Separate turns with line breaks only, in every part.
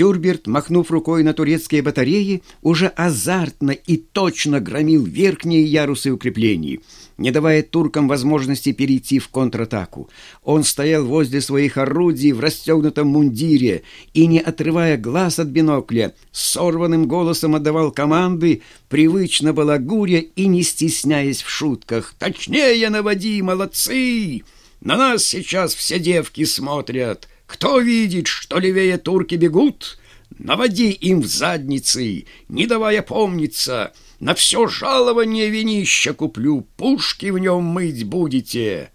Тюрберт, махнув рукой на турецкие батареи, уже азартно и точно громил верхние ярусы укреплений, не давая туркам возможности перейти в контратаку. Он стоял возле своих орудий в расстегнутом мундире и, не отрывая глаз от бинокля, сорванным голосом отдавал команды, привычно балагуря и не стесняясь в шутках. «Точнее наводи, молодцы! На нас сейчас все девки смотрят!» Кто видит, что левее турки бегут, наводи им в задницы, не давая помниться, на все жалование винища куплю, пушки в нем мыть будете.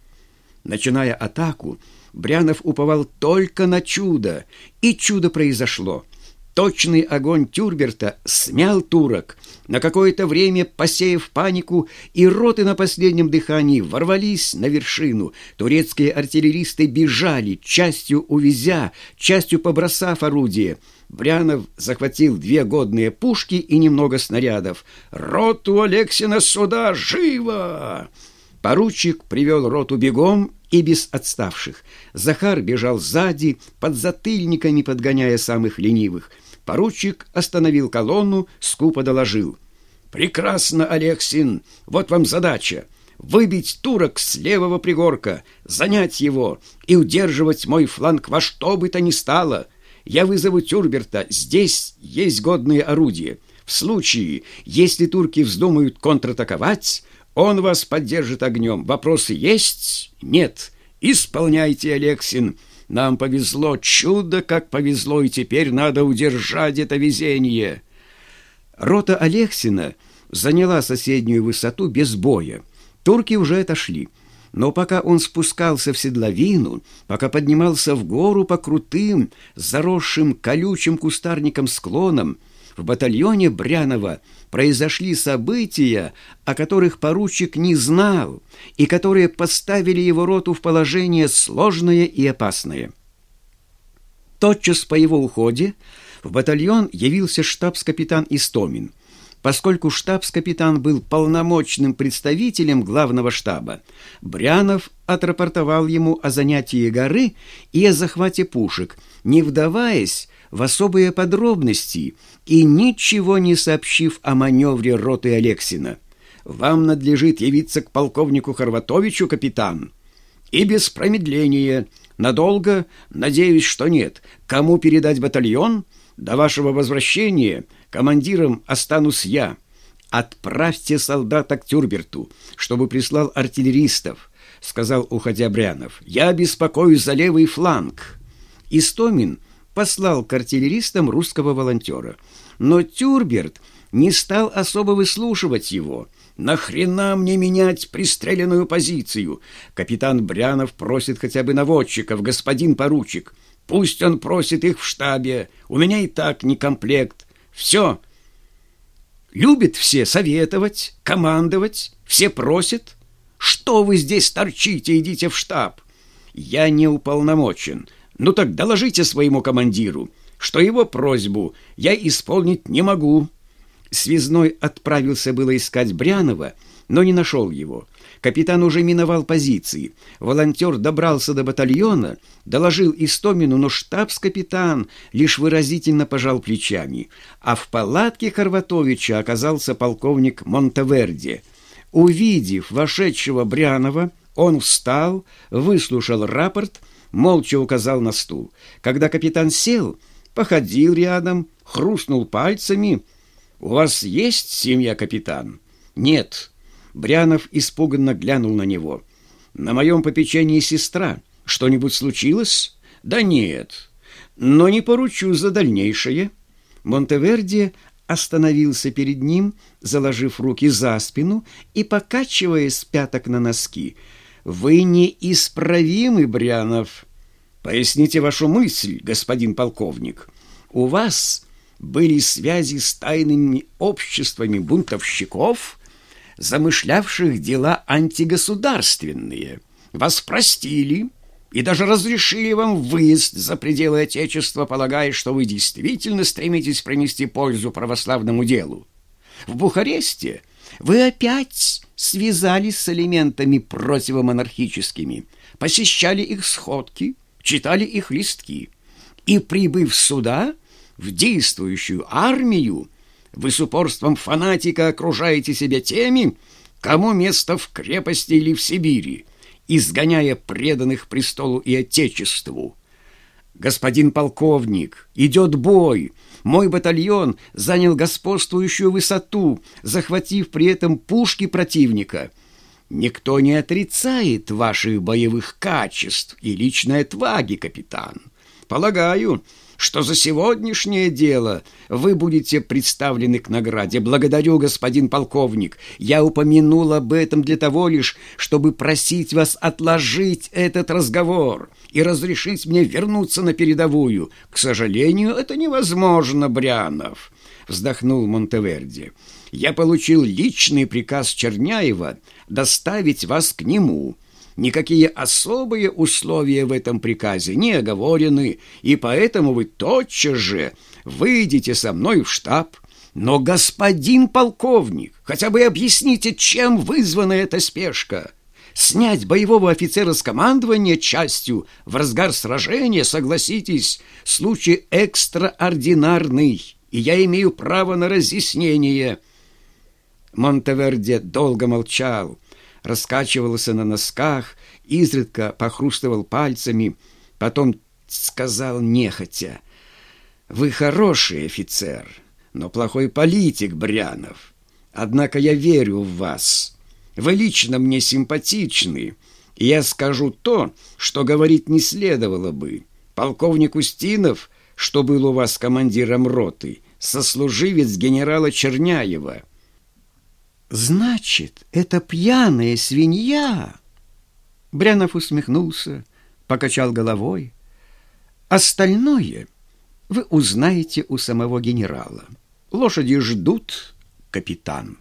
Начиная атаку, Брянов уповал только на чудо, и чудо произошло — Точный огонь Тюрберта смял турок, на какое-то время посеяв панику, и роты на последнем дыхании ворвались на вершину. Турецкие артиллеристы бежали, частью увезя, частью побросав орудие. Брянов захватил две годные пушки и немного снарядов. «Роту Алексина сюда! Живо!» Поручик привел роту бегом и без отставших. Захар бежал сзади, под затыльниками подгоняя самых ленивых – Поручик остановил колонну, скупо доложил. «Прекрасно, Алексин! Вот вам задача! Выбить турок с левого пригорка, занять его и удерживать мой фланг во что бы то ни стало. Я вызову Тюрберта, здесь есть годные орудия. В случае, если турки вздумают контратаковать, он вас поддержит огнем. Вопросы есть? Нет. Исполняйте, Алексин!» Нам повезло, чудо, как повезло, и теперь надо удержать это везение. Рота Алексина заняла соседнюю высоту без боя. Турки уже отошли. Но пока он спускался в седловину, пока поднимался в гору по крутым, заросшим колючим кустарником склонам, в батальоне Брянова произошли события, о которых поручик не знал и которые поставили его роту в положение сложное и опасное. Тотчас по его уходе в батальон явился штабс-капитан Истомин. Поскольку штабс-капитан был полномочным представителем главного штаба, Брянов отрапортовал ему о занятии горы и о захвате пушек, не вдаваясь в особые подробности и ничего не сообщив о маневре роты Алексина. «Вам надлежит явиться к полковнику Хорватовичу, капитан, и без промедления. Надолго? Надеюсь, что нет. Кому передать батальон? До вашего возвращения командиром останусь я. Отправьте солдата к Тюрберту, чтобы прислал артиллеристов», — сказал, уходя Брянов. «Я беспокоюсь за левый фланг». Истомин послал к артиллеристам русского волонтера. Но Тюрберт не стал особо выслушивать его. «Нахрена мне менять пристреленную позицию? Капитан Брянов просит хотя бы наводчиков, господин поручик. Пусть он просит их в штабе. У меня и так не комплект. Все. Любят все советовать, командовать. Все просят. Что вы здесь торчите, идите в штаб. Я не уполномочен. Ну так доложите своему командиру, что его просьбу я исполнить не могу. Связной отправился было искать Брянова, но не нашел его. Капитан уже миновал позиции. Волонтер добрался до батальона, доложил Истомину, но штабс-капитан лишь выразительно пожал плечами. А в палатке Хорватовича оказался полковник Монтеверди. Увидев вошедшего Брянова, он встал, выслушал рапорт молча указал на стул. Когда капитан сел, походил рядом, хрустнул пальцами. «У вас есть семья, капитан?» «Нет». Брянов испуганно глянул на него. «На моем попечении сестра. Что-нибудь случилось?» «Да нет. Но не поручу за дальнейшее». Монтеверди остановился перед ним, заложив руки за спину и покачиваясь пяток на носки – вы неисправимы, Брянов. Поясните вашу мысль, господин полковник. У вас были связи с тайными обществами бунтовщиков, замышлявших дела антигосударственные. Вас простили и даже разрешили вам выезд за пределы Отечества, полагая, что вы действительно стремитесь принести пользу православному делу. В Бухаресте вы опять связались с элементами противомонархическими, посещали их сходки, читали их листки и, прибыв сюда, в действующую армию, вы с упорством фанатика окружаете себя теми, кому место в крепости или в Сибири, изгоняя преданных престолу и отечеству. Господин полковник, идет бой. Мой батальон занял господствующую высоту, захватив при этом пушки противника. Никто не отрицает ваших боевых качеств и личной отваги, капитан. Полагаю, что за сегодняшнее дело вы будете представлены к награде. Благодарю, господин полковник. Я упомянул об этом для того лишь, чтобы просить вас отложить этот разговор и разрешить мне вернуться на передовую. К сожалению, это невозможно, Брянов, вздохнул Монтеверди. Я получил личный приказ Черняева доставить вас к нему. Никакие особые условия в этом приказе не оговорены, и поэтому вы тотчас же выйдете со мной в штаб. Но, господин полковник, хотя бы объясните, чем вызвана эта спешка. Снять боевого офицера с командования частью в разгар сражения, согласитесь, случай экстраординарный, и я имею право на разъяснение. Монтеверде долго молчал, раскачивался на носках, изредка похрустывал пальцами, потом сказал нехотя, «Вы хороший офицер, но плохой политик, Брянов. Однако я верю в вас. Вы лично мне симпатичны, и я скажу то, что говорить не следовало бы. Полковник Устинов, что был у вас командиром роты, сослуживец генерала Черняева».
«Значит, это пьяная свинья!» Брянов усмехнулся, покачал головой. «Остальное вы узнаете у самого генерала. Лошади ждут, капитан».